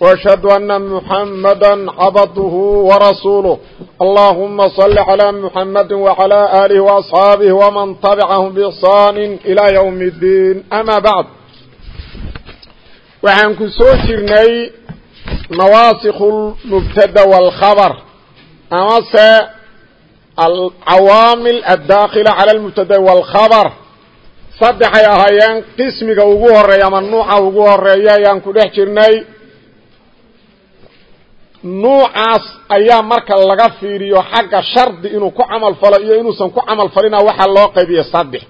وأشهد أن محمدا عبده ورسوله اللهم صل على محمد وعلى آله وأصحابه ومن تبعهم بإحصان إلى يوم الدين أما بعد waxaan ku soo jirnay nawaasikhu lmubtada wاlkhabr amase alcawaamil addaakhila cala almubtada wاlkhabr saddexay ahaayeen qismiga ugu horeeya ama nuuca ugu horeeya ayaan ku dhex jirnay nuucaas ayaa marka laga fiiriyo xagga shardi inuu ku camal falo iyo inuusan ku camal falina waxaa loo qaybiya saddex.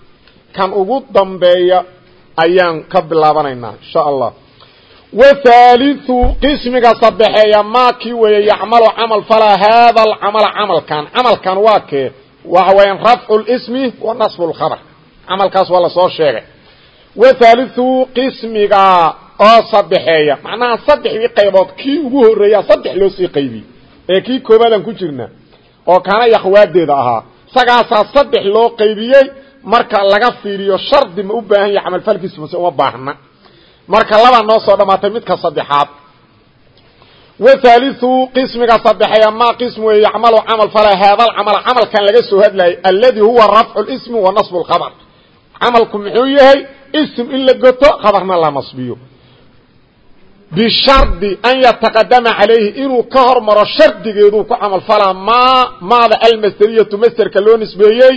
Kan ugu dambeeya ayaan ka bilaabanaynaa insha allah. Whaaliu qismiga saddexeeya maakii weeye yacmalu camal falaa haada alcamala camalkan. Camalkan waa kee? Waxa weeyaan rafcu lismi wa nasbu lkhabar camalkaas waa la soo sheegay. Whaaliu qismiga oo saddexeeya. Macnaha saddexdii qaybood kii ugu horreeya saddex loo sii qaybiyey ee kii koobaadaan ku jirna oo kaana yakhwaadeeda ahaa. Isagaasaa saddex loo qaybiyey marka laga fiiriyo shardi ma u baahan yahay camalfalkiisu mase uma baahna. Marka labaa noo soo dhamaatay midka saddexaad. Whaaliu qismiga saddexeeya maa qism weeye yacmalu camal fala haada camala camalkan laga soo hadlayay aladi huwa rafcu lismi wa nasbu lkhabr camalku muxuu yahay ism in la goto khabarna la nasbiyo bishardi an yataqadama calayhi inuu ka hormaro shardigeeduu ku camal falaa maa maada almasderiyatu masderka loo nisbeeyey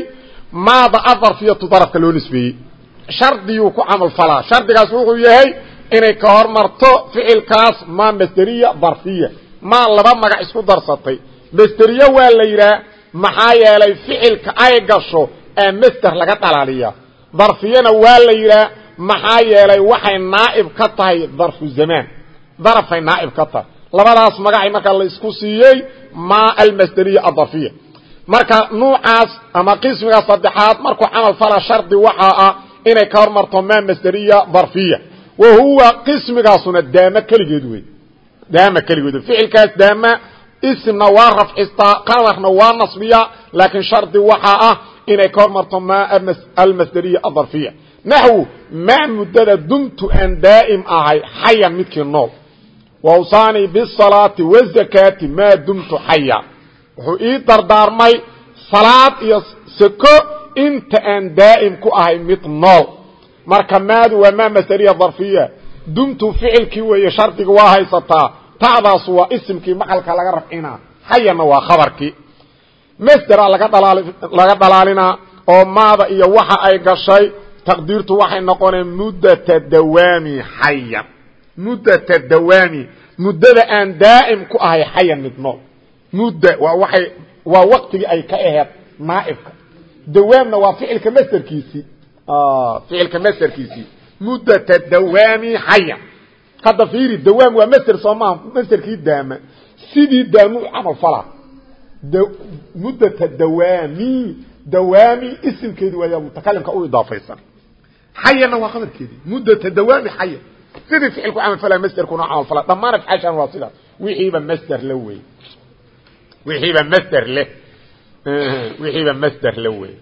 maada adarfiyatu darafka loo nisbeeyey. Shardiyuu ku camal falaa. Shardigaas wuxuu yahay inay ka hormarto ficilkaas maa masderiya darfiya. Maa laba magac isku darsatay. Masderiye waa la yidhaah maxaa yeelay ficilka ay gasho ee masder laga dhalaaliya darfiyana waa la yidhaah maxaa yeelay waxay naa'ib ka tahay darfu darafay naa'ib ka tahay labadaas magacay marka la isku siiyey maa almasderiya adarfiya marka nuucaas ama qismiga saddexaad markuu camal fala shardi waxaa ah inay ka hormarto maa masderiya darfiya. Wa huwa qismigaasuna daama keligeed wey daama keligeed ficilkaas daama isimna waa rafcistaa qadarna waa nasbiya laakiin shardi waxaa ah inay ka hormarto maa almasderiya adarfiya naxwu maa muddada dumtu aan daa'im ahay xayan midkii nool wawsaanii bisalaati wazakaati maa dumtu xaya. Wuxuu ii dardaarmay salaad iyo sako inta aan daa'im ku ahay mid nool marka maadu waa maa masderiya darfiya. Dumtu ficilkii weeye shardiga waa haysataa. Ta'daasu waa isimkii maqalka laga rafcinaa. Xayanna waa khabarkii. Masdera laga dhalaalinaa oo maada iyo waxa ay gashay. Taqdiirtu waxay noqoneen muddata dawaami xayan muddata dawaami muddada aan daa'im ku ahay xayan mid nool. Mudda waa waay waa waqtigii ay ka aheed naaibka dawaamna waa ficilka masderkiisii ficilka masderkiisii muddata dawaami xayan. Hadda fiiri dawaam waa masder soo maaha masderkii daama. Sidii daamu camal falaa muddata dawaami dawaami isimkeedi waaya mutakalimka u idaafaysan. Xayanna waa qabarkeedii muddata dawaami xayan sidii ficilku camal falaa masderkuna camal falaa dhammaan afcaashan waa sidaas wixiiba masder la wey wixiiba masder leh. Wixiiba masder la wey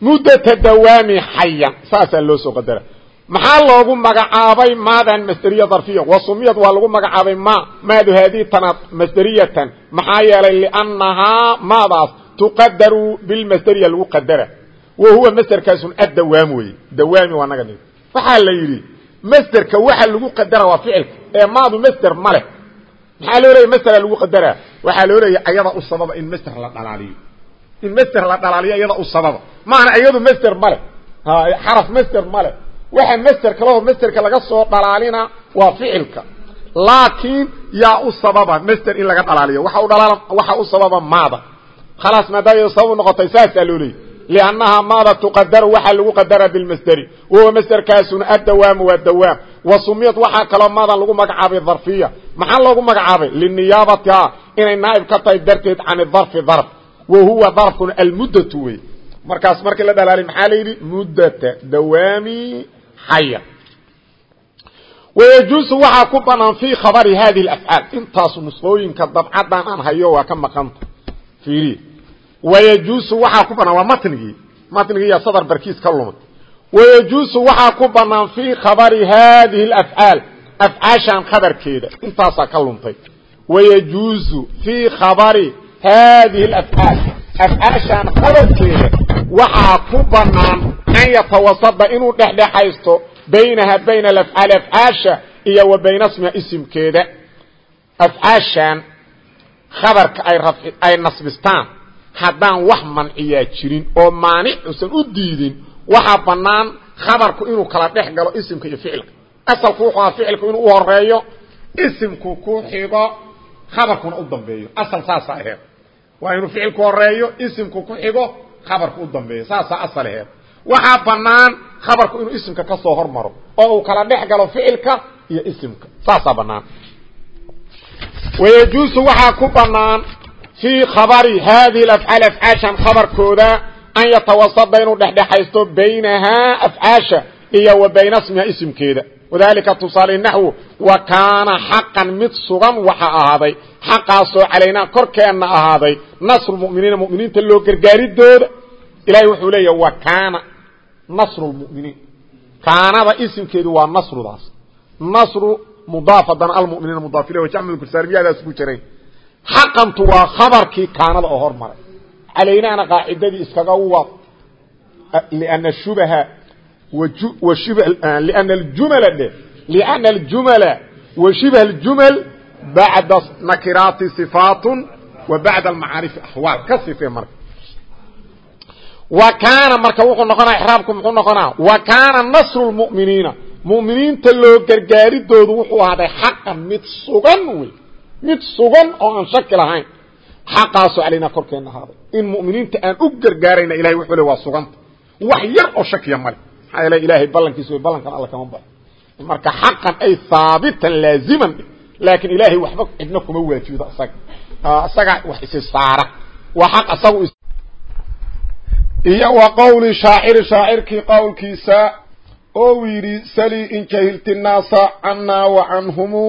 muddata dawaami xayan saasaa loo soo qadara. Maxaa loogu magacaabay maadan masderiya darfiya? Wasumiyad waa lagu magacaabay ma maadu haadii tanaad masderiyatan. Maxaa yeelay liannahaa maadaas tuqadaru bilmasderiya lagu qadara. Wa huwa masderkaasun addawaam weye dawaami waa naga waxaa la yidhi masderka waxa lagu qadara waa ficilka. Ee maadu masder ma leh. Maxaa loo leeya masdera lagu qadaraa waxaa loo leeya ayada u sababa in masder la dhalaaliyo. In masder la dhalaaliyo iyada u sababa. Maana iyadu masder male xaraf masder male waxa masder kaleo masderka laga soo dhalaalina waa ficilka. Laakiin yaa u sababa masder in laga dhalaaliyo. Waxa u dhalaal waxa u maada. Khalaas maadaama sabab noqotay saasaa loo leeyay liannahaa maada tuqadaru waxaa lagu qadara bilmasderi wahuwa masderkaasuna addawaamu waa dawaam wa sumiyad waxaa kaloo maadan lagu magacaabay darfiya maxaa loogu magacaabay liniyaabatiha inay naaib ka tahay darteed can darfi darf wa huwa darfkuna almuddatu wey markaas markii la dhalaali maxaa la yidhi muddata dawaami xaya wayajuusu waxaa ku banaan fii khabari hadihi afcaal intaasu nusqooyinka dabcadan aan hayo waa ka maqanta fiiriye wayajuusu waxaa ku banaan waa matnigii. Matnigii iyo sadar barkiis ka lumay wayajuusu waxaa ku banaan fii khabari hadihi afcaal afcaashan khabarkeeda. Intaasaa ka luntay. Wayajuusu fii khabari hadihi afcaal afcaashan khabarkeeda waxaa ku banaan an yatawasada inuu dhexdhexaysto baynaha bayna alafcaali afcaasha iyo wa bayna smiha isimkeeda. Afcaashan khabarka ay nasbistaan haddaan wax manciyaa jirin oo maanic usan u diidin waxaa bannaan khabarku inuu kala dhex galo isimka iyo ficilka. Asalku wuxuu aha ficilku inuu u horeeyo isimku ku xigo khabarkuna u dambeeyo. Asal saasa aheed. Waa inuu ficilku horeeyo isimku ku xigo khabarku u dambeeyo. Saasaa asal aheed. Waxaa bannaan khabarku inuu isimka ka soo hormaro oo uu kala dhex galo ficilka iyo isimka. Saasaa bannaan. Wayajuusu waxaa ku bannaan fii khabari haadihi afcaal afcaashan khabarkooda an yatawasada inuu dhexdhexaysto baynahaa afcaasha iyo wa bayna smiha isimkeeda wadalika tusaale naxwu wa kaana xaqan mid sugan waxa ahaaday xaqaasoo calaynaa korkeenna ahaaday nasru muminiina muminiinta loo gargaaridooda ilahay wuxuu leeyahy wa kaana nasru lmuminiin kaanada isimkeedu waa nasrudaas nasru mudaaf haddana almuminiina mudaaf ilah wajamdkursaalmiyadaas ku jiray xaqantu waa khabarkii kaanada oo hormaray. Calaynaana qaacidadii iskaga wad ah, lna ah, shubha lna ljumla dhe lna اljumla wa shibha اljumal bacda nakiraati sifaatu wa bacda almacaarifi ahwaal ka sifee marka. Wa kaana marka wuxuu noqonaa ixraabku muxuu noqonaa wa kaana nasru lmu'miniina mu'miniinta loo gargaaridoodu wuxuu ahaaday xaqan mid sugan wey mid sugan oo aan shaki lahayn xaqaasu alaynaa korkeenna ahaaday in muminiinta aan u gargaarayna ilahay wuxuu le waa suganta. Wax yar oo shakiya male. Maxaa yeele ilaahay ballankiisa wey ballankan alla kama baro marka xaqan ay haabitan laaziman laakiin ilaahay waxba cidna kuma waajibido isaga. Isaga wax isi saara. Waa xaq asagu iyo wa qowli shaaciri shaacirkii qowlkiisa oo yidhi salii in jahilti naasa canaa wa canhumu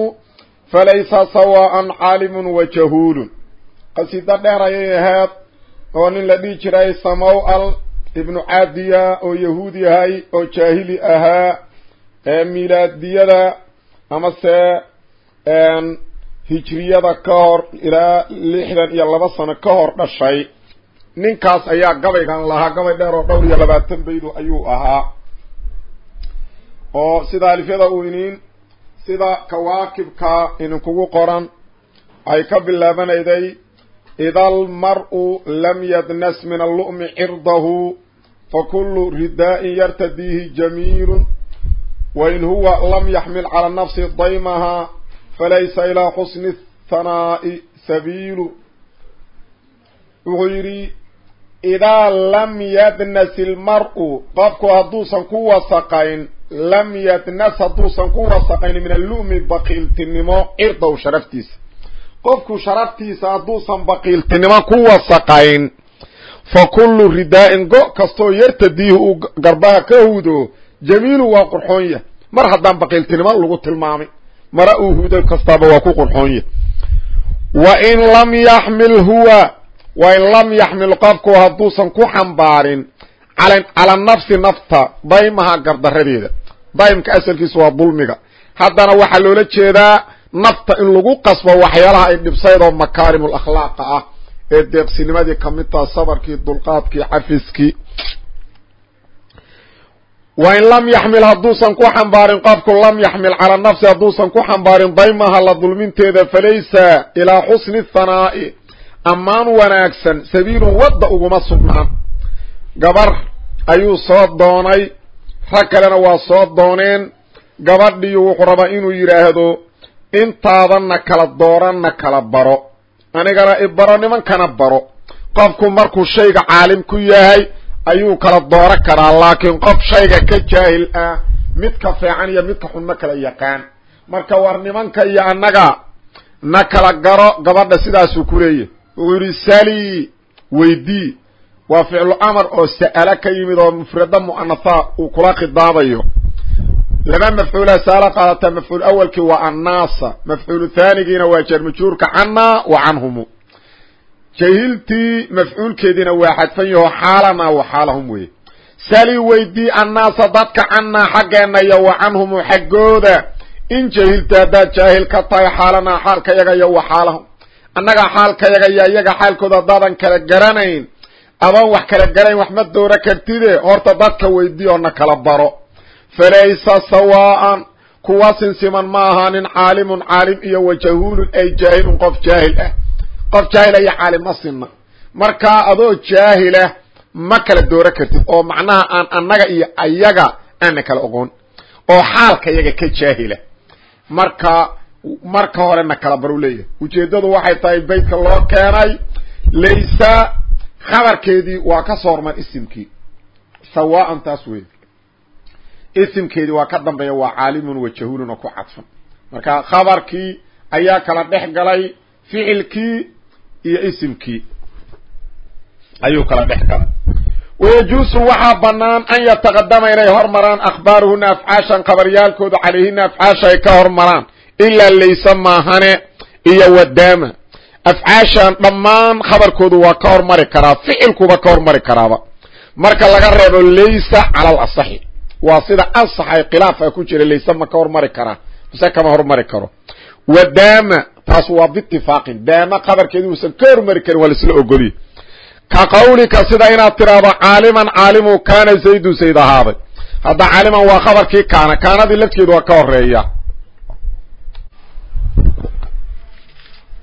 falaysa sawaa'an caalimun wa jahuulun qasido dheer ayay ahayd oo nin la dhihi jiray samow al ibnu caadiya oo yahuud yahay oo jaahili ahaa ee milaadiyada amase hijriyada ka hor ilaa lixdan iyo laba sano ka hor dhashay ninkaas ayaa gabaygan lahaa gabay dheer oo dhowr iyo labaatan baydu ayuu ahaa oo sida alifyada uu sida kawaakibka idinkugu qoran ay ka bilaabanayday ida almar'u lam yadnas min allu'mi cirdahu fakulu ridaa'in yartadiihi jamiilu wain huwa lam yaxmil cala nafsi daymaha falaysa ilaa xusni hanaa'i sabiilu. Wuxuu yidhi idaa lam yadnas ilmar'u qofku hadduusan ku wasaqayn lam yadnas hadduusan ku wasaqayn min allu'mi baqiiltinimo cirdahu sharaftiisa qofku sharaftiisa hadduusan baqiiltinimo ku wasaqayn fa kullu ridaa'in go kastoo yartadiihi uu garbaha ka hudo jamiilu waa qurxoon yah mar haddaan baqiiltinimo lagu tilmaamay mara uu hudo kastaaba waa ku qurxoon yah wa in lam yaxmil huwa wa in lam yaxmil qofku hadduusan ku xambaarin cala nafta daymaha gardaradeeda daymka asalkiisa waa dulmiga. Haddana waxaa loola jeedaa nafta in lagu qasbo waxyaalaha ay dhibsaydoo makaarimul akhlaaqa ah ee deeqsinimadii ka mid taha sabarkii dulqaadkii cafiskii wa in lam yaxmil hadduusan ku xambaarin qofku lam yaxmil cala nafsi hadduusan ku xambaarin daymaha la dulminteeda falaysa ilaa xusni thanaa'i ammaan wanaagsan sabiilun wadda uguma sugnaan. Gabar ayuu soo doonay rag kalena waa soo dooneen. Gabadhiyu wuxuu rabaa inuu yidhaahdo intaadanna kala dooranna kala baro. Anigana ibaro nimankana baro. Qofku markuu shayga caalim ku yahay ayuu kala dooro karaa laakiin qof shayga ka jaahil ah midka fiican iyo midka xun ma kala yaqaan. Marka war nimanka iyo annaga na kala garo gabadha sidaasuu ku leeyahy wuxuu yidhi sali weydii waa ficlu amar oo sa'ala ka yimid oo mufrada mu'anatha uu kula khidaabayo laba mafcuula saala qaadata mafcuul awalkii waa annaasa mafcuulu haanigiina waa jarmajuurka cannaa wa canhumu. Jahiltii mafcuulkeediina waa xadfan yaho xaalanaa wa xaalahum weye sali weydii annaasa dadka cannaa xaggeenna iyo wa canhumu xaggooda. In jahilta haddaad jaahil ka tahay xaalanaa xaalka yaga iyo wa xaalahum. Annaga xaalka yaga iyo iyaga xaalkooda haddaadan kala garanayn adoon wax kala garanayn wax ma doora kartide horta dadka weydii oo na kala baro. Falaysa sawaa'an kuwa sinsiman ma ahaanin caalimun caalim iyo wa jahuulun ay jaahilun qof jaahil ah. Qof jaahila iyo caalim ma sinna. Markaa adoo jaahilah ma kala doora kartid. Oo macnaha aan annaga iyo ayaga aana kala oqon oo xaalka yaga ka jaahila. Marka marka hore na kala baru leeyahay. Ujeeddadu waxay tahay baytka loo keenay. Laysa khabarkeedii waa ka soo hormar isimkii. Sawaa'an taas wey isimkeedii waa ka dambeeya waa caalimun wa jahuulun oo ku cadfan. Marka khabarkii ayaa kala dhex galay ficilkii iyo isimkii. Ayuu kala dhex galay. Wayajuusu waxaa banaan an yataqadama inay hormaraan akhbaaruhuna afcaashan khabaryaalkooda calayhina afcaasha ay ka hormaraan. Ilaa laysa maahane iyo wadaama afcaashan dhammaan khabarkoodu waa ka hormari karaa ficilkuba ka hormari karaaba. Marka laga reebo laysa cala alasaxi waa sida asaxay khilaafa ku jira laysa ma ka hormari karaa mise kama hormari karo. Wadaama taas waa biitifaaqin daama khabarkeedu uusan ka hormari karin waa laisla ogoliye. Ka qawlika sida inaad tiraahdo caaliman caalimu kaana zaydun zayd ahaaday. Hadda caaliman waa khabarkii kaana kaanadii lafteedu waa ka horreeya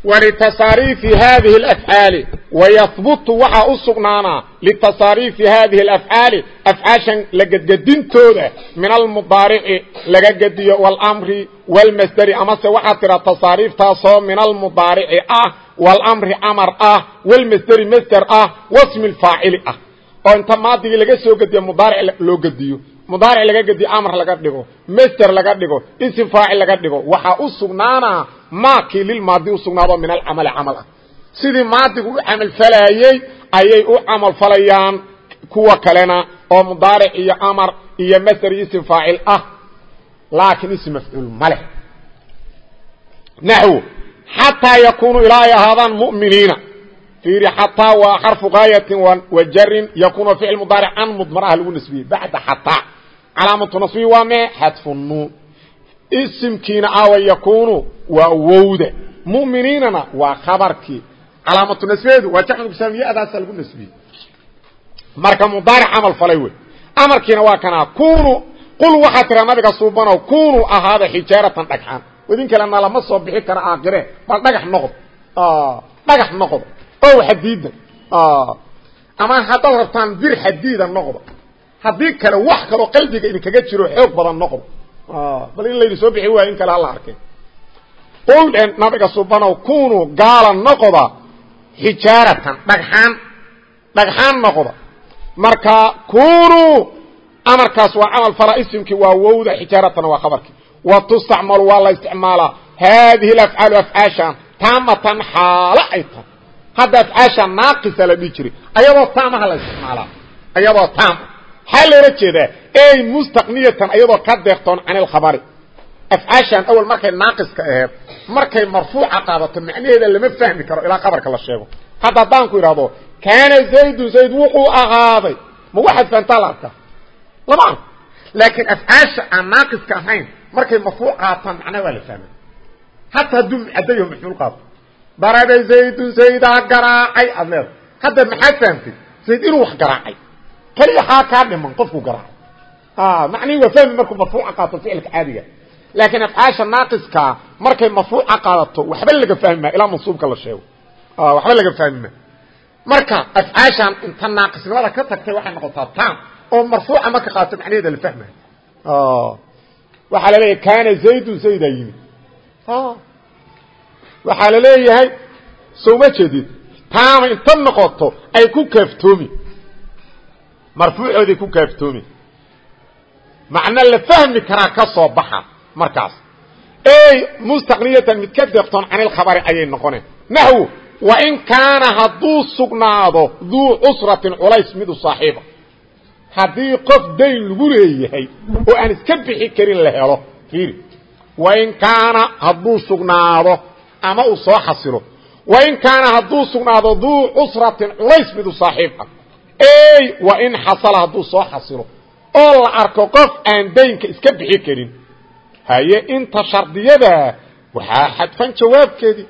walitasaariifi hadihi alafcaali wayahbutu waxaa u sugnaanaa litasaariifi hadihi alafcaali afcaashan la gedgedintooda min almudaarici laga gediyo walamri walmasderi amase waxaad tiraa tasaariiftaasoo min almudaarici ah walamri amar ah walmasderi masder ah wasmi lfaacili ah oo inta maadigii laga soo gediyo mudaaric loo gediyo mudaaric laga gediyo amar laga dhigo masder laga dhigo isim faacil laga dhigo waxaa u sugnaanaa maakii lilmaadi u sugnaado min alcamali camal ah sidii maadigu u camalfalayey ayay u camalfalayaan kuwa kalena oo mudaaric iyo amar iyo masder iyo isim faacil ah. Laakiin ism mafcuul maleh naxwo xataa yakunuu ilaa ay ahaadaan mu'miniina. Fiiri xataa waa xarfu gaayatin wa jarin yakunu ficil mudaaric calaamatu nasbihi waa mee xadfu nuun isimkiina aawa yakunu waa wowda. Mu'miniinana waa khabarkii. Calaamatu nasbeedu waa jamcu saamiyadaasa lagu nasbiyey. Marka mudaaric camal falay wey. Amarkiina waa kanaa kunu qul waxaa tiraa nabiga suubanow kunuu ahaada xijaaratan dhagxaan. Wadin kalena lama soo bixi kara aakire bal dhagax noqod dhagax noqdo ow xadiidan ama haddaad rabtaan bir xadiida noqdo haddii kale wax kaloo qalbiga idinkaga jiro xoog badan noqdo. Bal in laydi soo bixi waayo in kale hala arkay qul nabiga subanow kunuu gaala noqda xijaaratan dhagxaan dhagxaan noqda marka kunuu amarkaas waa camal fala isimkii waa wowda xijaaratana waa khabarkii wa tustacmalu waa la isticmaalaa. Haadihi alafcaalu afcaashan taamatan xaalo ay tahay. Hadda afcaasha naaqisa la dhihi jiray ayadoo taamaha la isticmaalaa. Ayadoo taam maxaa loola jeedaa? Ey mustaqniyatan ayadoo ka deeqtoon can ilkhabari afcaashan awal markay naaqiska aheed markay marfuuca qaadato macnaheeda lama fahmi karo ilaa khabarka la sheego. Hadda haddaan ku idhahdo kaana zaydun zayd wuxuu ahaaday. Ma waxaad fahantaa la arkaa? Lama arko. Laakiin afcaasha aan naaqiska ahayn markay marfuuc qaataan macnaha waa la fahma hataa hadduu mucadayo maxmuul qaato daraba zaydun zaydaa garaacay. Aad leeda hadda maxaad fahamtay zayd inuu wax garaacay haa kaa dhiman qofku garaacay macnihi waa fahmi markuu marfuuca qaato ficilka caadiga. Laakiin afcaasha naaqiskaa markay marfuuca qaadato waxba laga fahmi maa ilaa mansuubka la sheego. Waxba laga fahmi maa marka afcaashan inta naaqisnimada ka tagtay waxay noqotaa tam oo marfuuca marka qaato macnaheeda la fahmayo waxaa la leeyahay kaana zaydun zaydaa yimid. Waxaa la leeyahay sowma jeedid taama inta noqoto ay ku kaaftoomi marfuucooday ku kaaftoomi macna la fahmi karaa ka soo baxa markaas. Ey mustaqniyatan mid ka deeqtoon canilkhabari ayay noqoneen. Naxwo wain kaana hadduu sugnaado duu cusratin culays midu saaxiiba. Haddii qof dayn lagu leeyahay oo aan iska bixi karin la helo fiiri. Wain kaana hadduu sugnaado ama uu soo xasilo. Wain kaana hadduu sugnaado duu cusratin culays saaxiib ah ey wain xasala hadduu soo xasilo oo la arko qof aan daynka iska bixi karin. Haye inta shardiyada waxaa xadfan jawaabkeedii.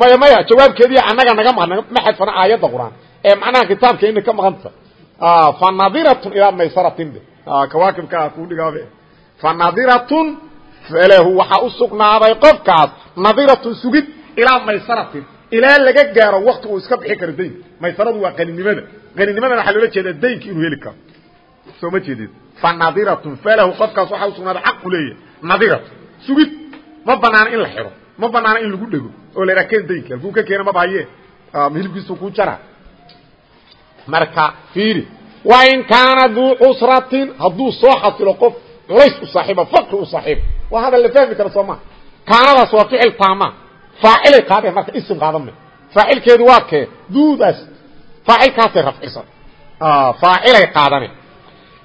Maya maya jawaabkeedii annaga naga maqan ma xadfana aayadda qur'aan. Ee macnaha kitaabka ina ka maqanta. Fanadiratun ilaa maysaratin de kawaakibka ku dhigaabe. Fanadiratun falahu waxaa u sugnaaday qofkaas nadiratun sugid ilaa maysaratin ilaa laga gaaro wakti uu iska bixi karo daynka maysaradu waa qaninimada qaninimadana waxaa loola jeedaa daynka inuu heli karo. Soo ma jeedid fanadiratun falahu qofkaas waxaa usugnaaday xaqu leeyahay. Nadiratun sugid. Ma banaana in la xiro. Ma banaana in lagu dhego. Oo la idhaha ken daynka halkuu ka keena mabahaye hilibkiisu ku jara. Marka fiiri wain kaana duu cusratin hadduu soo xasilo qof culays u saaxiiba fakri u saaxiiba waa hadal la fahmi kara soo maa kaanadaas waa ficil taama faacilay qaadeen marka isim qaadan may faacilkeedu waa kee? Duudaas. Faacilkaasay rafcisan faacilay qaadane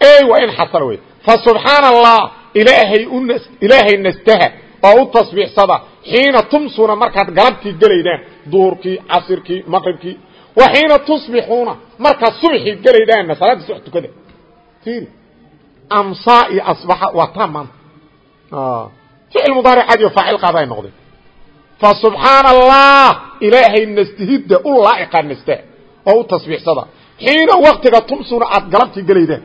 ey waa in xasal wey fa subxaana allah ilaahay u ilaahay nastaha oo u tasbiixsada xiina tumsuuna markaad galabtii gelaydaan duhurkii casirkii maqribkii. Wa xiina tusbixuuna markaad subxii gelaydaanna salaadii subax tukada. Fiiri amsaa iyo asbaxa waa taa maanta. Ficil mudaaric cadi oo faacil qaada ay noqdeen subxaana allah ilaahay nastihidda u laa'iqaa nasta oo u tasbiixsada. Xiina waktiga tumsuuna aad galabtii gelaydaan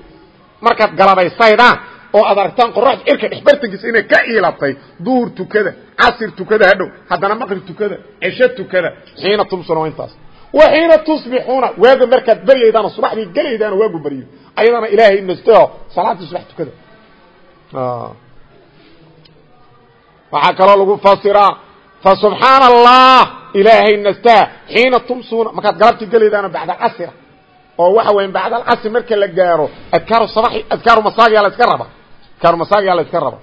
markaad galabaysaydaan oo aad aragtaan qoraxda cirka dhexbartankiisa inay ka iilatay duhur tukada casir tukada hadhow haddana maqrib tukada cisho tukada xiina tumsuna waa intaas. Wa xiina tusbixuuna waaga markaad beryaydaano subaxdii gelaydaano waagu baryo ayadana ilaahay nastaho salaaddii subax tukada. Waxaa kaloo lagu fasiraa fa subxaana allah ilaahay nastaha xiina tumsuuna. Markaad galabtii gelaydaano bacda casira oo waxa weya bacd alcasr marka la gaaro adkaaru sabaxi adkaaru masaagiyaa la iska raba. Adkaaru masaagiyaa la iska raba.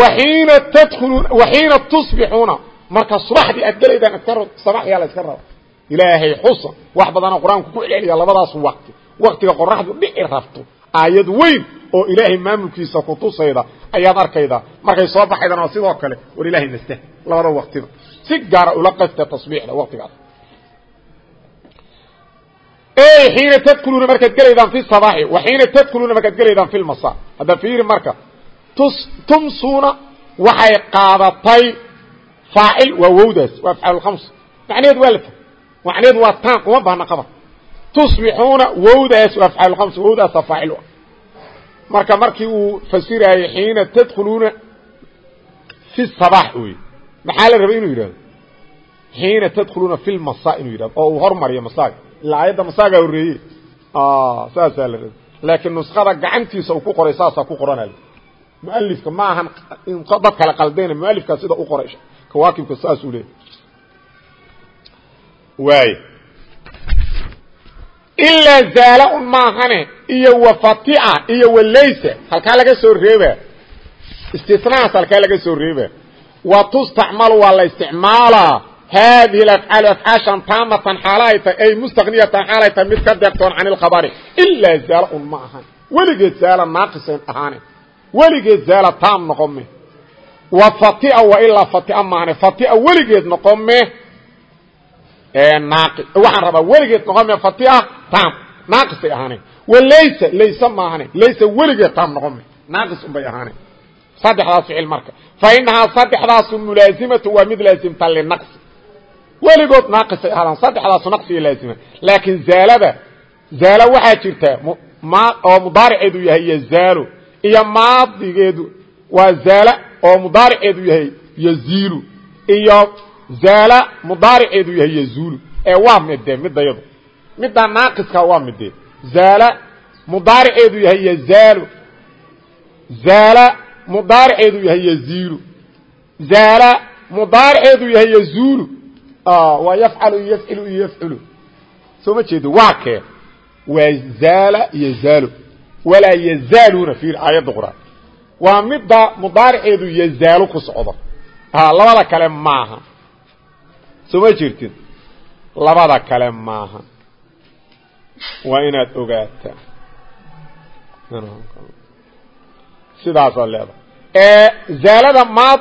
Waxiina tadkhuluuna waxiina tusbixuuna. Marka subaxdii aad gelaydaan adkaaru sabaxyaa la iska raba. Ilaahay xusa wax badanoo qur'aanku ku celceliya labadaas waqti. Waqtiga qoraxdu dhici rabto aayad weyn oo ilaahay maamulkiisa kutusayda ayaad arkaydaa markay soo baxaydana sidoo kale war ilaahay nastah labada waqtiba. Si gaara ula qasta tasbiixda waqtigaas xiina tadkuluuna markaad gelaydaan fi sabaaxi wa xiina tadkuluuna markaad gelaydaan fi lmasa hadda fiiri marka. Tus tumsuuna waxay qaadatay faacil waa wowdaas waa afcaalulkhams macnaheedu waa la fah macnaheedu waa taan uma baahna qabar tusbixuuna wowdaas waa afcaalulkhams wowdaasa faacil marka markii uu fasiraayey xiina tadkuluuna fi sabaax wey maxaa la rabay inuu yidhahdo xiina tadkuluuna fi lmasa inuu yidhahdo oo uu hormariyo masaaga. Ilaa aayadda masaagaa horreeye saasaa la rabay laakiin nuskada gacantiisa uu ku qoray saasaa ku qoranay mualifka ma ahan dad kale qaldayna mualifkaa sida u qoray kawaakibka saasuu leeyahy waay ilaa zaala un maahane iyo wafatia iyo walaysa halkaa laga soo reeba istisnahaas halkaa laga soo reeba wa tustacmalu waa la isticmaalaa haadihi afcaal afcaashan taamatan xaala ay tahay ay mustaniyatan xaal ay tahay mid ka deeqtoon can ilkhabari ilaa zaala un ma ahan weligeed zaala naaqisan ahaane. Weligeed zaala taam noqon me. Wa fatia ilaa fatia maahane. Fatia weligeed noqon me. naaqi waxaan rabaa weligeed noqon me fatia taam. Naaqisay ahaane wa laysa layse maahane laysa weligeed taam noqon me naaqis un bay ahaane saddexdaas ficil marka. Fa inahaa saddexdaasu mulaasimatu waa mid laasimta linaqsi weligood naaqisay ahaadaan saddexdaasu naqsiga laazima. Laakiin zaalada zaalo waxaa jirta ma oo mudaariceedu yahay yazaalo iyo maadigeedu waa zaala oo mudaariceedu yahay yaziilu iyo zaala mudaariceedu yahay yazuulu ee waa midee midayadu middaa naaqiska waa midee. Zaala mudaariceedu yahay yazaalu zaala mudaariceedu yahay yaziilu zaala mudaariceedu yahay yazuulu waa yafcalu iyo yafcilu iyo yafculu. Soo ma jeedo waa kee? Waa zaala iyo zaalo walaa yazaaluuna fiir aayadda qur'aan. Waa midda mudaariceedu yazaalo ku socdo. Labada kale maaha soo ma jirtid labada kale maaha. Waa inaad ogaataa sidaasaad leedahay. Zaalada maad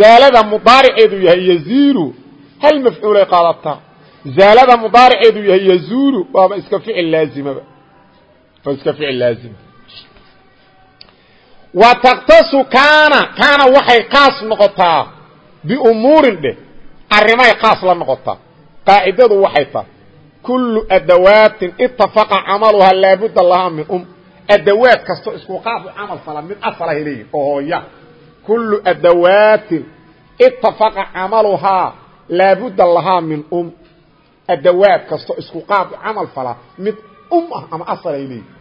zaalada mudaariceedu yahay yaziilu hal mafcuulay qaadataa? Zaalada mudaariceedu yahay yazuulu waaba iska ficil laazimaba. Waa iska ficil laazima wa taktasu kaana kaana waxay qaas noqotaa biumuurin dheh arrimay qaas la noqotaa. Qaacidadu waxay tahay kullu adawaatin itafaqa camaluhaa laabudda lahaa min um. Adawaad kasto isku qaab u camal fala mid asalahay leeyihiin oo hooya. Kullu adawaatin itafaqa camaluhaa laabudda lahaa min um. Adawaad kasto isku qaab u fala mid um ah ama asalay leeyihiin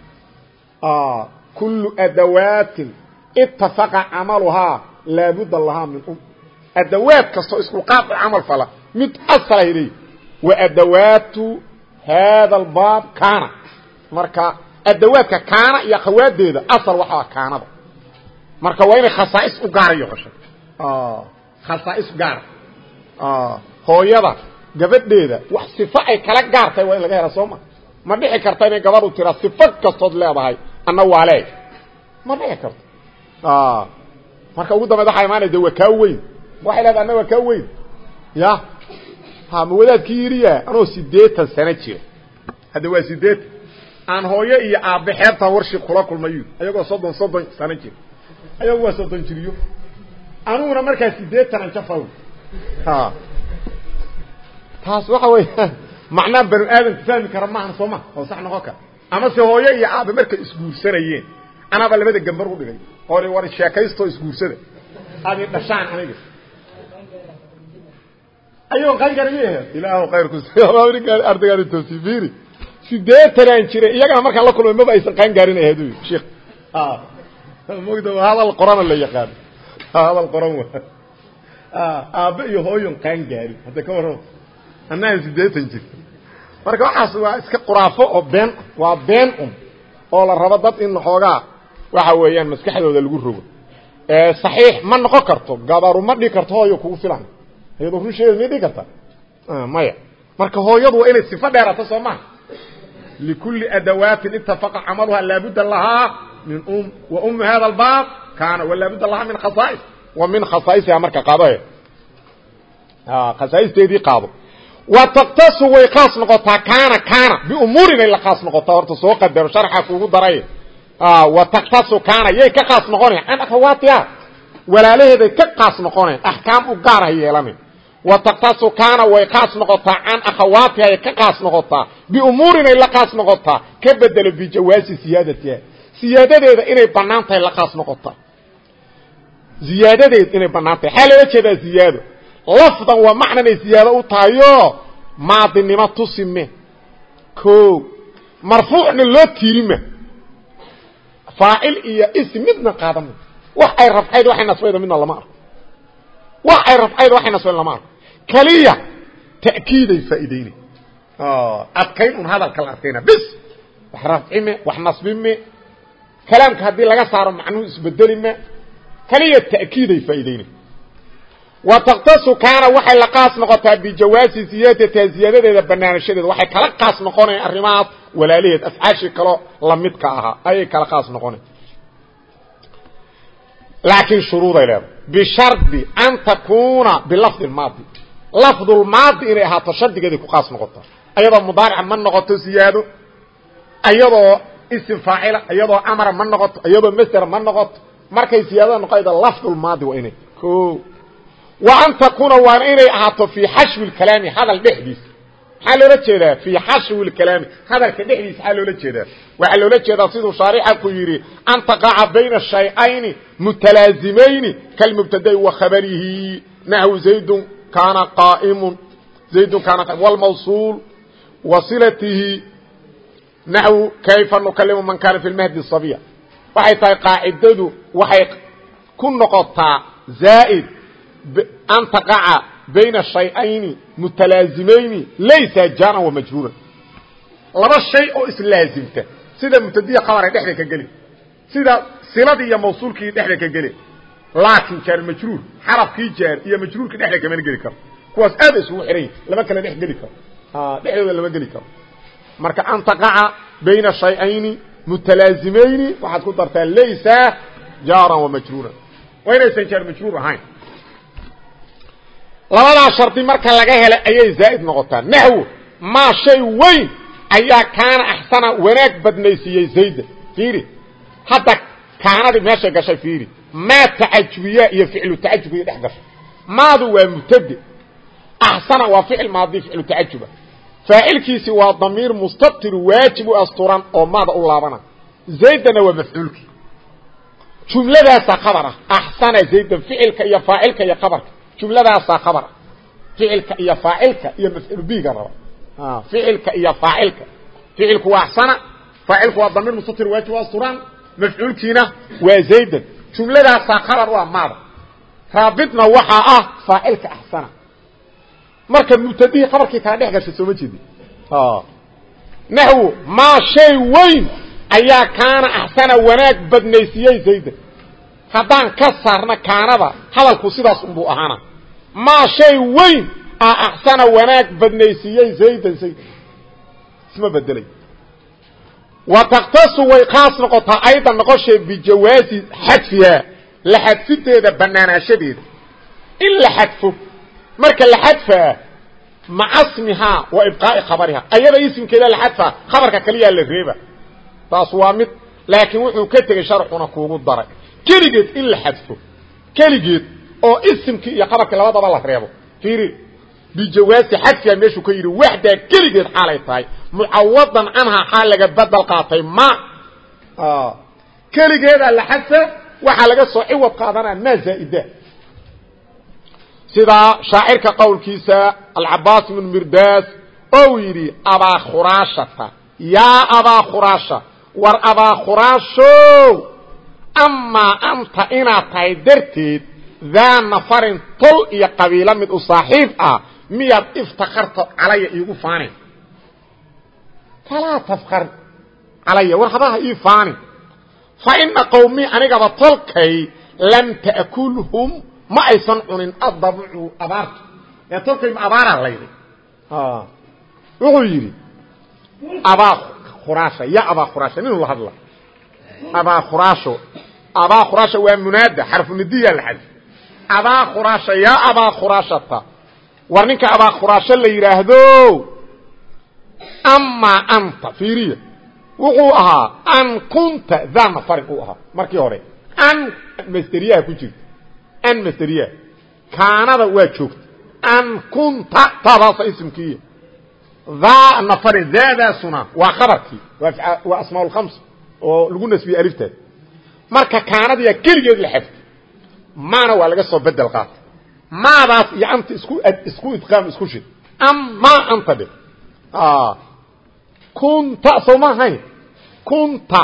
kullu adawaatin itafaqa camaluhaa laabudda lahaa min um adawaad kasto isku qaab u camal fala mid asalahay leeyihiin wa adawaatu hada albaab kaana marka adawaadka kaana iyo akhawaadeeda asal waxaa kaanada marka waa inay khasaais u gaara yoqosho khasaais gaara hooyada gabadheeda wax sifo ay kala gaartahay waa in laga hela soo ma dhici karta inay gabadhu tiraa sifo kastood leedahay anna waa leey ma dhici karto marka ugu dambeyd waxaa imaanay de waa kaa weyn waxay leedahay anna waa weyn. Ya? Ha ma wadaadkii yidhiya anoo sideetan sano jira. Hadda waa sideetan aan hooyo iyo aabbe xeebtaan warshi kula kulmayu ayagoo soddon soddon sano jir ayagu waa soddon jiriyo. Aniguna markaa sideetan an jafaw ha. Taas waxa weya macnaa banu aadamku fahmi kara maahan soo ma? Oo sax noqon kara. Ama se hooyo iyo aabbe markay isguursanayeen. Anaaba labada gambar u dhigay. Oo war sheekaystoo isguursada. Aad i dhashaan aniga qaangaaraya aheed ilaah khayrkuardaygaan toosifiri sideetanaan jiray? Iyagana markaan la kulmay maba aysan qaan gaarin aheed u sheikh mogda hadal qorana la yaqaan. Hadal qoran wa aabbe iyo hooyon qaan gaarin. Hadda ka warrama annaan sideetan jir. Marka waxaas waa iska quraafo oo been waa been un oo la rabo dad in xoogaa. Waxa weeyaan maskaxdooda lagu rogo. Saxiix ma noqon karto. Gabaru ma dhigi karto hooyo kugu filan iyadoo rusheeda may dhigi karta. Maya. Marka hooyadu waa inay sifo dheerato soo maha likulli adawaatin itafaqa camaluha laabudda lahaa min um wa umu hada albaab kaana wa laabudda lahaa min khasaais. Wa min khasaisiha marka qaado khasaa'isteedii qaado. Wa taktasu way khaas noqotaa kaana kaana. Biumuurin ay la khaas noqotaa horta soo qadaro sharxa kuugu daray. Wa taktasu kaana yay ka khaas noqonayan can akhawaatiha walaalaheeday ka khaas noqonayan axkaam u gaar ah yeelanayn wa taktasu kaana way khaas noqotaa can akhawaatiha ay ka khaas noqotaa biumuurin ay la khaas noqotaa ka bedelo bijawaasi siyaadatiha siyaadadeeda inay bannaan tahay la khaas noqotaa ziyaadadeed inay bannaan tahay xaa loola jeedaa ziyaado lafdan waa macnanay ziyaado u tahayo maadinimo tusime o marfuucna loo tiirima faacil iyo ism midna qaadama wax ay rafcayd waxay nasbayda midna lama arko wax ay rafcayd waxay nasbayn lama arko keliya ta'kiiday faa'iideynay adkayn un hadalka la adkayna. Bis! Wax rafcime wax nasbime. Kalaamka haddii laga saaro macnuhu isbedelima keliya ta'kiiday faa'iideynay wa taktasu kaana waxay la qaas noqotaa bijawaasi ziyaadatiha ziyaadadeeda banaanashadeeda. Waxay kala qaas noqonayan arrimahaas walaalaheed afcaashii kaloo lamidka ahaa. Ayay kala qaas noqonayn laakiin shuruuday leedahay. Bishardi an takuuna bilafdi maadi lafdulmaadi inay ahaato shardigeeday ku qaas noqotaa ayadoo mudaarica ma noqoto ziyaado. Ayadoo isim faacila iyadoo amara ma noqoto iyadoo masdera ma noqoto. Markay ziyaadada noqoyda lafdulmaadi waa inay. O wa an takuuna waana inay ahaato fii xashwi lkalaami hadal dhexdiisa maxaa loola jeedaa? Fii xashwi lkalaami hadalka dhexdiisa maxaa loola jeedaa? Waxaa loola jeedaa siduu shaarixa ku yidhi an taqaca bayna shayayni mutalaazimayni kalmubtadai wa khabarihi naxwu zaydun kaana qaaimun zaydun kaana wlmawsuul wa silatihi naxwu kayfa nukalimu man kaana fi lmahdi sabiya. Waxay tahay qaacidadu waxay ku noqotaa zaa'id an taqaca bayna shayayni mutalaazimayni laysa jaaran wa majruuran. Laba shay oo islaazimta sida mubtadiya khabaray dhexda ka geli sida siladii iyo mawsuulkii dhexda ka geli laakiin jaar majruur xarafkii jaar iyo majruurkii dhexda kamana geli karo. Kuwaas aada isugu xihan yihiin lama kala dhex geli karo. Dhexdooda lama geli karo. Marka an taqaca bayna shayayni mutalaazimayni waxaad ku dartaa laysa jaaran wamajruuran waa inaysan jaar majruur ahayn. Labadaa shardi marka laga helay ayay zaa'id noqotaa. Naxwo maa shay weyn ayaa kaana axsana wanaag badnaysiiyey zayda fiiri. Hadda kaanadii meeshay gashay fiiri maa tacajubiya iyo ficlu tacajub iyo dhex gashay maadu waa mubtade axsana waa ficil maadi ficlu tacajuba faacilkiisi waa damiir mustatir waajib u asturan oo maada u laabana zaydana waa mafcuulki jumladaasaa khabar ah axsana zaydan ficilka iyo faacilka iyo khabarka jumladaasaa khabar ah ficilka iyo faacilka iyo mafcuul biga raba ficilka iyo faacilka ficilku waa axsana faacilku waa damiir mustatir waajib u asturan mafcuulkiina waa zaydan jumladaasaa khabar u ah maada raabidna waxaa ah faacilka axsana marka mubtadihii khabarkii kala dhex gashay sooma jeedi naxwo maa shay weyn ayaa kaana axsana wanaag badnaysiiyey zaydan haddaan ka saarna kaanada hadalku sidaas unbuu ahaana. Maa shay weyn a axsana wanaag badnaysiiyey zaydan zaydan isma bedelay wa takhtasu way khaas noqotaa aydan noqoshay bijawaasi xadfihaa la xadfinteeda banaanaashadeeda. In la xadfo marka la xadfaa maca smihaa wa ibqaa'i khabariha. Ayada isimkeeda la xadfaa khabarka kaliyaa la reeba. Taas waa mid laakiin wuxuu ka tegey sharxuna kuugu daray. Keligeed in la xadfo keligeed oo isimkii iyo khabarkii labadaba la reebo. Fiiri bijawaasi xadfiha meeshuu ka yidhi waxdaa keligeed xaalay tahay mucawadan canhaa xaal laga badal qaatay ma. Keligeedaa la xadfa waxaa laga soo ciwad qaadanaa maa zaa'ida. Sidaa shaacirka qowlkiisa alcabaas ibn mirdaas ou yidhi abaa khuraashata. Yaa abaa khuraasha war abaa khuraashow! Amaa anta inaad tahay darteed daa nafarin tol iyo qabiilo mid u saaxiib ah miyaad iftakarta calaya iigu faanin falaa tafkar calaya war habaha ii faanin fa ina qowmii anigaba tolkay lam ta'kulhum ma aysan cunin adabcu abaartu ee tolkay ma abaaraa layday wuxuu yidhi abaa khuraasha ya abaa khuraasha ninuu la hadla abaa khuraasho abaa khuraasha waa munaada xarfunidiya la xadfi abaa khuraasha yaa abaa khuraashata war ninka abaa khuraasho la yidhaahdo amaa anta. Fiiriya. Wuxuu ahaa an kunta daa nafarin uu ahaa. Markii hore an masteriyaha ku jirta an masteriyaha kaanada waa joogta. An kunta taadaasa isimkiiya daa nafarin daadaasuna waa khabarkii. Waa asmaa lkhams oo lagu nasbiyey aliftaas marka kaanadiyaa keligeed la xaftay maana waa laga soo bedel qaatay. Maadaas iyo anta isku isku idqaam isku shid. Amaa anta dhe kunta soo ma ahayn kunta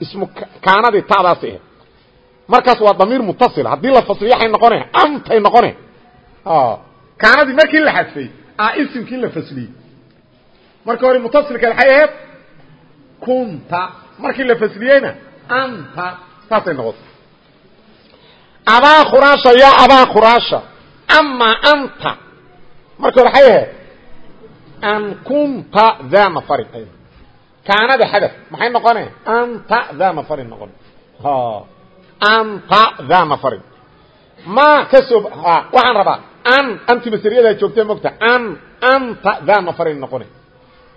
ismu kaanadii ta'daasi ahayd markaas waa damiir mutasila haddii la fasliyo waxay noqone antay noqone kaanadii markii la xadfay a isimkii la fasliyey markii hore mutasilka waxay ahayd kunta markii la fasliyeyna anta saasay noqotay abaa khuraasha yaa abaa khuraasha amaa anta markii hore waxay ahayd an kunta daa nafarin kaanada xadaf maxay noqone anta daa nafarin noqon anta daa nafarin ma ka soo waxaan rabaa an anti masriyadaa joogtee mogta an anta daa nafarin noqone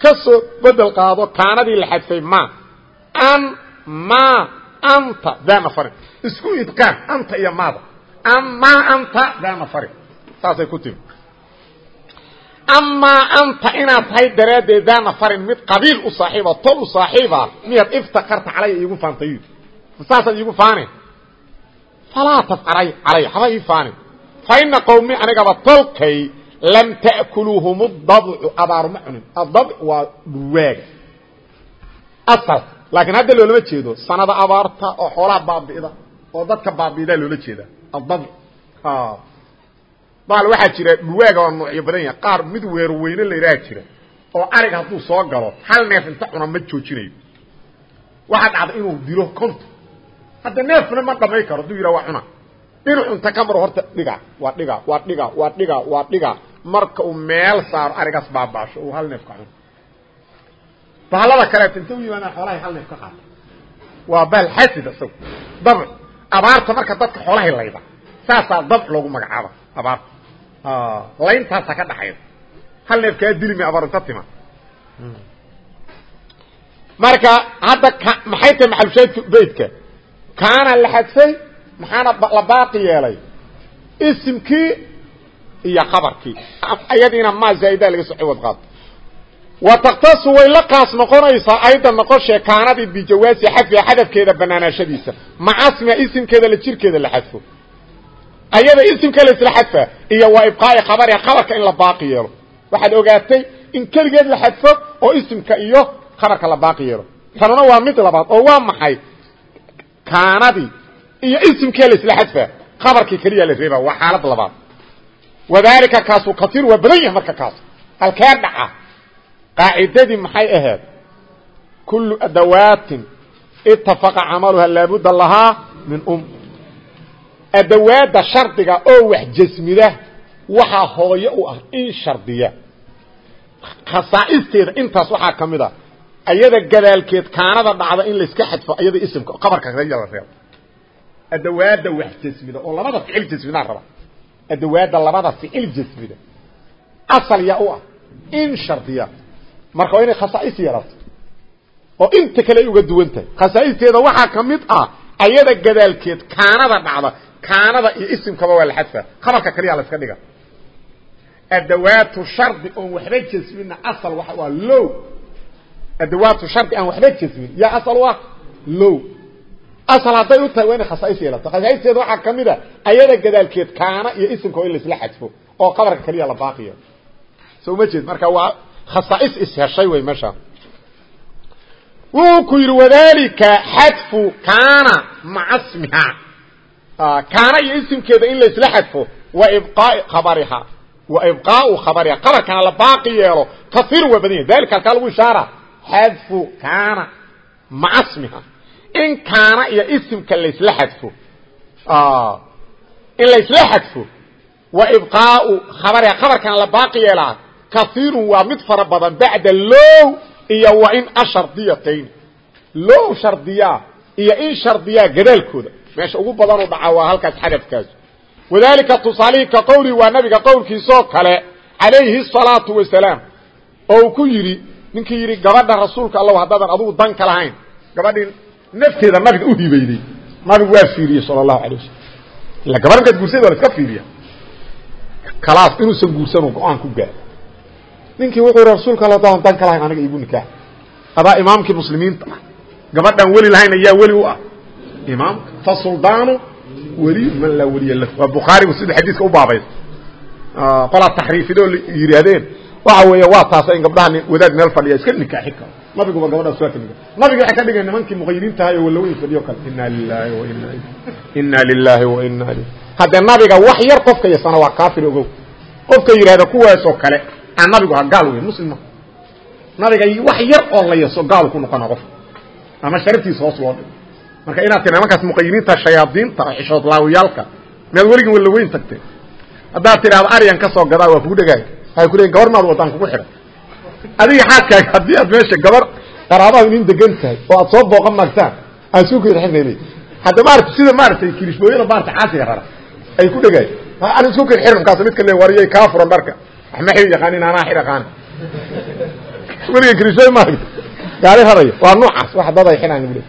ka soo bedel qaado kaanadii la xadfay ma an ma anta daa nafarin isku idqaan anta iyo maada amaa anta daa nafarin saasay ku timi amaa anta inaad tahay daraaddeed daa nafarin mid qabiil u saaxiiba tol u saaxiiba miyaad iftakarta calaya iigu faantay. Saasaad iigu faane falaa tafcalay calaya haba ii faane fa ina qowmi anigaba tolkay lam ta'kuluhum dabcu abaaru ma cunin. Adabc waa dhurwaaga asal laakiin hadda loolama jeedo. Sanada abaarta oo xoolaha baabi'da oo dadka baabi'daa loola jeeda. Adabc baal waxaa jira dhurwaaga waa noocyo badan yahay. Qaar mid weerweyne la yidhaha jira oo ariga hadduu soo galo hal neef inta cuna ma joojinayo. Waxaa dhacda inuu dilo konto hadda neefna ma dhamay karo hadduu yidhaha waa cuna. Inuu cunta ka maro horta dhiga waa dhiga waa dhiga waa dhiga waa dhiga. Marka uu meel saaro arigaas baabaasho uu hal neef ka cuno. Bahalada kaleeta inta u yimaadaan xoolahay hal neef ka qaata. Waa bahal xasid isagu dabc abaarta marka dadka xoolahay layda saasaa dabc loogu magacaaba abaarta layntaasa ka dhaxayda hal neef kaa dilimi abaar inta tima marka hadda maxay tahay maxalushaydka beydka? Kaana la xadfay maxaana la baaqi yeelay. Isimkii iyo qabarkii ayadiina maa zaa'idaa laga soo ciwad qaato. Wa takhtasu way la qaas noqonaysaa ayda noqoshee kaanadii bijawaasi xadfiha xadafkeeda banaanaashadiisa. Macasmiha isimkeeda la jirkeeda la xadfo ayada isimka la isla xadfa iyo waa ibqaa'i khabariha khabarka in la baaqi yeelo. Waxaad ogaatay in keligeed la xadfo oo isimka iyo khabarka la baaqi yeelo. Tanuna waa mid labaad oo waa maxay? Kaanadii iyo isimkee la isla xadfa. Khabarkii keliya la reeba waa xaalad labaad. Wadaalika kaasu katiir waa badan yahay marka kaas. Halkee dhaca. Qaacidadii maxay ahayd? Kullu adawaatin itafaqa camaluha laabudda lahaa min um adawaadda shardiga oo wax jasmida waxaa hooyo u ah in shardiya. Khasaa'isteeda intaas waxaa ka mid a ayada gadaalkeed kaanada dhacda in layska xadfo ayada isimka qabarka kaliya la reebo adawaadda wax jasmida oo labada ficil jasmidaa raba. Adawaadda labada ficil jasmida. Asal yaa u ah in shardiya. Marka waa inay khasaa'is yeelato. Oo inta kale ay uga duwan tahay. Khasaa'isteeda waxaa ka mid ah ayada gadaalkeed kaanada dhacda kaanada iyo isimkaba waa la xadfa. Khabarka kaliya la iska dhiga. Adawaatu shardi oon waxba jasmina asal waa low. Adawaatu shardi aan waxba jasmin yaa asal ah low. Asal hadday u tahay waa inay khasaa'is yeelato. Khasaa'isteeda waxaa ka mid a ayada gadaalkeed kaana iyo isimka waa in laisla xadfo oo qabarka kaliya la baaqiyo. Soo ma jeed marka waa khasaa'is isheshay wey meesha. Wuu ku yidhi wadalika xadfu kaana maca smiha kaana iyo isimkeeda in laisla xadfo wa ibqaai khabariha wa ibqaau khabariha qabarkana la baaqi yeelo kaiiru waa badan yahy dalika halkaa lagu ishaara xadfu kaana maca smiha in kaana iyo isimka laisla xadfo in laisla xadfo wa ibqaau khabariha qabarkana la baaqi yeelaa kaiirun waa mid fara badan bacda low iyo wa meesha ugu badanuu dhacaa waa halkaas xadafkaas. Wadalika tusaalihii ka qowlii waa nabiga qowlkiisoo kale calayhi الsalaatu wasalaam oo uu ku yidhi ninkii yidhi gabadha rasuulka allow haddaadan adugu dan ka lahayn. Gabadhii nafteeda nabiga u hibayday nabigu waa fiiriyey sala allahu alay wasalam ila gabar markaad guursada waa la iska fiiriya. Kalaas inuusan guursanuu go'aan ku gaaro ninkii wuxuu yidhi rasuulka alla haddaadan dan ka lahayn aniga iigu nikaax adaa imaamkii muslimiinta ah. Gabadhaan weli lahayn ayaa weli u ah imaamka fasuldaanu weliy man laa weliya lahu waa bukhaarigu sida xadiiska u baabaysa qolaa taxriifidoo yidhaahdeen. Waxa weeye waa taasa in gabdhaha wadaad meel fadhiya iska nikaaxi karo nabiguba gabadhaas waa ka niga nabiga waxay ka dhigeen nimankii muqayiriinta ahay oo walaweyn fadhiyo kale. Inna lilahi wa inna inna lilahi wa inna ilayh haddee nabiga wax yar qofka yasana waa kaafir ogow. Qofka yidhahda kuwaasoo kale aan nabigu ha gaal wey muslim ma. Nabiga wax yar oo la yaso gaal ku noqona qofka. Ama sharaftiisa hoos loo dhigo marka inaad tia nimankaas muqayimiinta shayaadiinta oo xishoodlaawiyaalka miyaad weligin walaweyn tagtee haddaad tidhahdo aryan ka soo gadaa waa kugu dhagaay waxay ku leeyiin gabar maad wadaan kugu xidhan. Adiga xaaskaaga haddii aad meesha gabar qaraabaha inin degan tahay oo aad soo booqan maagtaan aan suu kuyar xirnayl hadda maarata sida maaratay kirishbooyada maarata caasiga rara ay ku dhagaay an isku kuyar xir markaas midka le wariyay kaa furan dharka waxma xir yaqaanin anaa xir aqaana weliga kirishbooy maaragta gaari raraya waa noocaas wax dad ay xiraan bu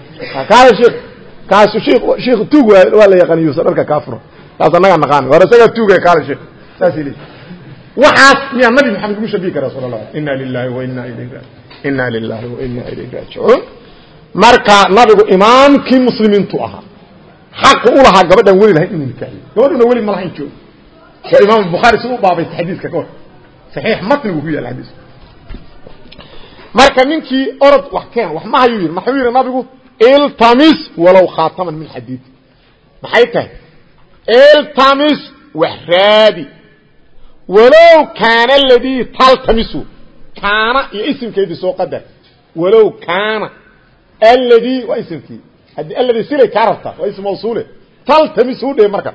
kaala sheek kaasu sheek sheek tuug waa la yaqaaniyuusa dharka kaa furan taas annagaa naqaan. War isagaa tuugaya kaala sheek saasay leeyihiin waxaas miyaa nabi maxamed ugu shabihi kara sala la inna lilahi wa inna ilayhi inna lilahi wa inna ilayhi raajicuun marka nabigu imaamkii muslimiintu ahaa. Xaqu u lahaa gabadhan weli lahayn inuu nikaaxiyo gabadhuna weli ma lahayn joogo waa imaam bukhaari si u baabaysta xadiiska ka hor. Saxiix matnigu ku yaalla xadiiska. Marka ninkii orod wax keen wax ma hayuu yidhi maxuu yidhi nabigu iltamis walow khaataman min xadiid maxay tahay? Iltamis wax raadi. Walow kaana aladii taltamisu. Kaana iyo isimkeedii soo qadar. Walow kaana aladii waa isimkii haddii aladii silay kaa rabta waa ism mawsuule. Taltamisu dhe marka.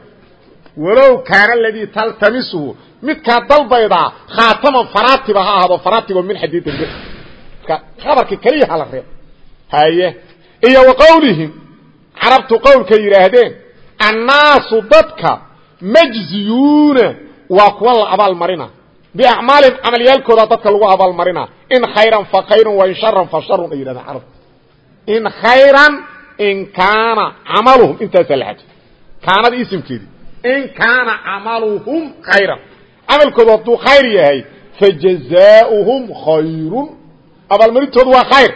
Walow kaana aladii taltamisuhu midkaa dalbaydaa khaataman faraatiba ha ahaado faraatigo min xadiidin bir khabarka keliya hala reeb haye iyo wa qowlihim carabtu qowlkay yidhaahdeen annaasu dadka majziyuuna waa kuwa la abaalmarina. Biacmaalihim camalyaalkooda dadka lagu abaalmarina. In khayran fa khayrun wa in sharan fa sharun ay yidhahdeen carabtu. In khayran in kaana camaluhum intaasaa la xadfay kaanada isimkeedii in kaana camaluhum khayran. Camalkoodu hadduu khayr yahay fajazaauhum khayrun. Abaalmarintoodu waa khayr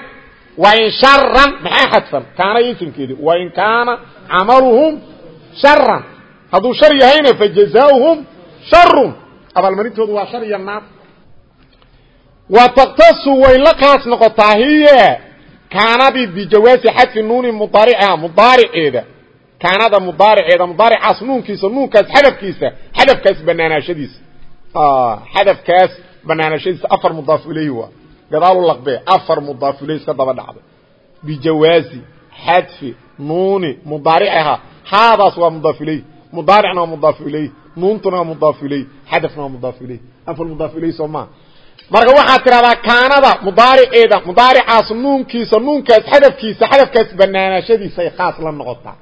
wain sharan maxaa xadfan kaana isimkeedii wain kaana camaluhum sharan hadduu shar yahayna fajazaauhum sharun abaalmarintoodu waa shar iyo naar wa taktasu way la kaas noqotaa hiye kaanadii bijawaasi xadfi nuuni mudaariciha mudaariceeda kaanada mudaariceeda mudaaricaas nuunkiisa nuunkaas xadafkiisa xadafkaas banaanaashadiisa xadafkaas banaanaashadiisa afar mudaaf ilayhi waa gadaalu laqbe afar mudaaf ilayhi iska daba dhacday. Bijawaazi xadfi nuuni mudaariciha haadaas waa mudaaf ilayhi mudaaricna waa mudaaf ilayhi nuuntuna waa mudaaf ilayhi xadafna waa mudaaf ilayhi afar mudaaf ilayhi soo maa marka waxaad tidhahdaa kaanada mudaariceeda mudaaricaas nuunkiisa nuunkaas xadafkiisa xadafkaas banaanaashadiisay khaas la noqotaa.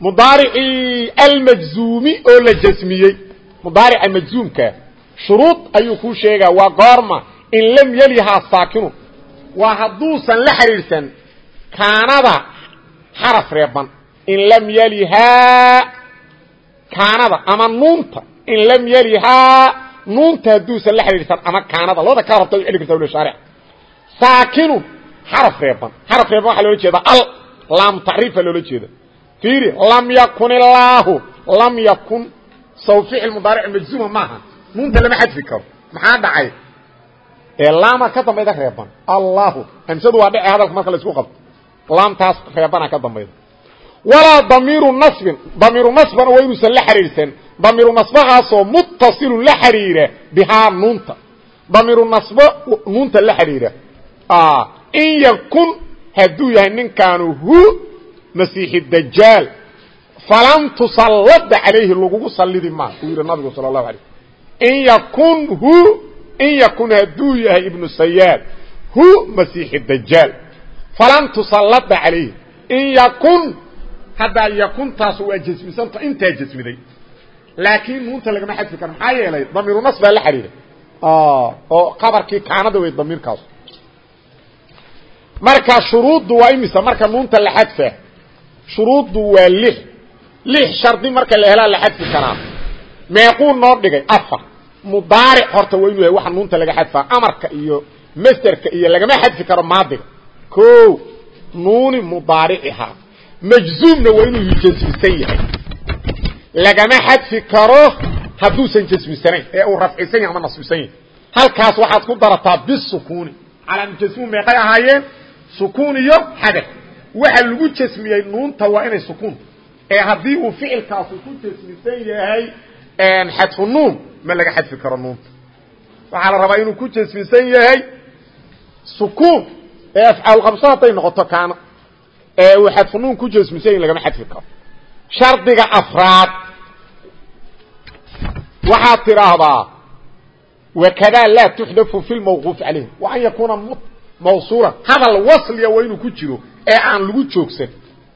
Mudaaricii almajzuumi oo la jasmiyey. Mudaarica majzuumka shuruud ayuu kuu sheegaa waa goorma in lam yelihaa saakinu. Waa hadduusan la xidhiidhsan kaanada xaraf reeban in lam yelihaa kaanada ama nuunta in lam yelihaa nuunta hadduusan la xidhiidhsan ama kaanada. Labada kaa rabta u celi karta ule shaaric. Saakinu xaraf reeban xaraf reeban waxaa loola jeedaa al laam tacriifa loola jeeda fiiri lam yakun illaahu lam yakun. Saw ficil mudaaric majzuuma maaha nuunta lama xadfi karo. Maxaa dhacay? Ee laama ka dambayda reeban. Allahu. Hamsadu waa dhece hadalka marka la isku qabto. Laamtaas reebana ka dambayda. Walaa damiiru nasbin. Damiiru nasbana waa inuusan la xiriirsan damiiru nasbahaasoo muttasilun la xiriira bihaa nuunta. Damiiru nasbo nuunta la xiriira in yakun hadduu yahay ninkaanu hu masiixi dajaal. Falan tusallada calayhi lagugu sallidi maa uu yidhi nabigu sala allahu alayh in yakun hu in yakun hadduu yahay ibnu sayaad hu masiixi dajaal falan tusallada calayhi in yakun haddaa yakuntaas waa jasmisanta intaa jasmiday laakiin nuunta lagama xadfi karo maxaa yeelay damiiru nas baa la xidhiiray oo qabarkii kaanada wey damiirkaas marka shuruuddu waa imisa marka nuunta la xadfa shuruuddu waa lix lix shardi marka la helaa la xadfi karaa meequu noo dhigay afar. Mudaaric horta waa inuu yahay waxa nuunta laga xadfaa amarka iyo masderka iyo lagama xadfi karo maadiga ko nuuni mudaariciha majzuumna waa inuu jasmisan yahay. Lagama xadfi karo hadduusan jasmisanayn ee uu rafcisan yahay ama nasbisan yahay. Halkaas waxaad ku darataa bisukuuni. Calaamujasmuum meeqay ahaayeen sukuun iyo xadaf waxa lagu jasmiyey nuunta waa inay sukuun. Ee haddii uu ficilkaasu ku jasmisan yahay xadfu nuun ma laga xadfi karo nuunta. Waxaa la rabaa inuu ku jasmisan yahay sukuun ee afcaal qabso hadday noqoto kaana uu xadfu nuun ku jasmisan yahy lagama xadfi karo. Shardiga afraad. Waxaad tidhaahdaa wakadaa laa tuxdafu fi lmawquuf calayh wa an yakuuna mawsuulan hadal wasliya waa inuu ku jiro ee aan lagu joogsan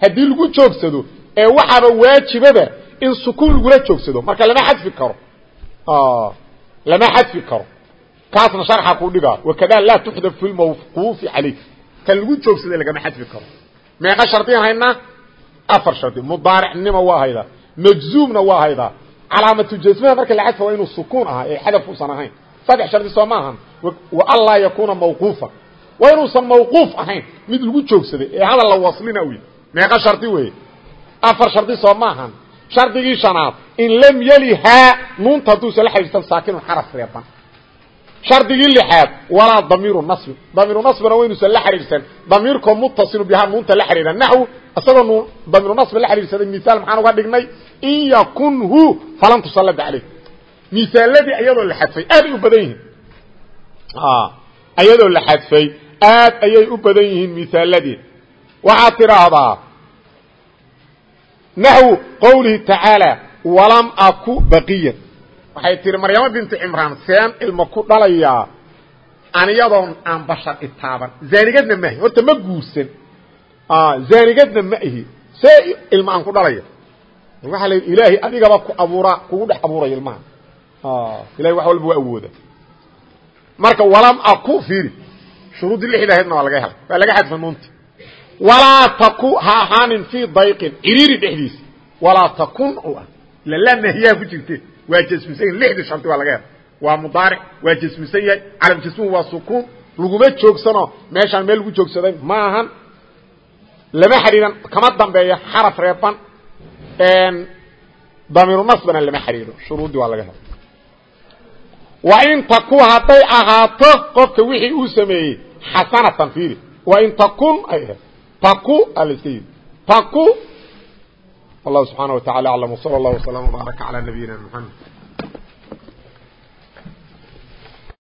haddii lagu joogsado ee waxaaba waajibada in sukuun lagula joogsado marka lama xadfi karo. Lama xadfi karo. Kaasna sharxa ku dhigaa wakadaa laa tuxdaf fi lmawquufi calayh kan lagu joogsada lagama xadfi karo. Meeqa shardiyan haynaa afar shardi mudaaricnima waa haydaa majzuumna waa haydaa calaamatu jasmaha marka la xadfa waa inuu sukuun ahaa ee xadaf uusan ahayn. Saddex shardi soo ma ahan. Wa an laa yakuuna mawquufa. Waa inuusan mawquuf ahayn mid lagu joogsaday ee hadal la waslina wy meeqa shardi weeye. Afar shardi soo ma ahan shardigii shanaad in lam yelihaa nuunta hadduusan la xidhiirsan saakinun xaraf reeban. Shardigii lixaad walaa damiiru nasbin damiiru nasbina waa inuusan la xidhiirsan damiirkoo muttasilu bihaa nuunta la xidhiira naxw isagoo n damiiru nasbi la xidhiirsaday misaal maxaan uga dhignay? In yakun hu falan tusallada caleyh misaaladii iyadoo la xadfay aaday u badan yihiin. Iyadoo la xadfay aad ayay u badan yihiin misaaladii. Waxaad tidhaahdaa naxwu qowlihi tacaala walam aku baqiyan waxay tihi maryamo bintu cimraan seen ilma ku dhalayaa aniyadoon aan bashar itaaban. Zaanigadna maahi horta ma guursan zaanigadna ma ihi see ilma aan ku dhalaya. Waxaa la yidhi ilaahay adigaba ku abuuraa kugu dhex abuuraya ilmaha ilahay wax walba waa awooda. Marka walam aku fiiri. Shuruuddii lixda ahaydna waa laga helay waa laga xadfa nuunta walaa taku ha ahaanin fii dayqin ciriiri dhexdiisa. Walaa takun u ah. Lala nahyaa ku jirte. Waa jasmisan yahi lixdii shardi waa laga helay waa mudaaric waa jasmisan yahay. Calam jasmuhu waa sukuun laguma joogsano. Meeshaan meel lagu joogsaday ma ahan. Lama xidhiiran kama dambeeya xaraf reeban. Damiiru nasbana lama xidhiiro shuruuddii waa laga helay wain taku hadday ahaato qofka wixii uu sameeyey xasanatan fiiri. Wain takun ay ahayd la iska yidhi taku wallahu subxaana wa tacala aclam wsala allah wslam wbaaraka calaa nabiyina mxamed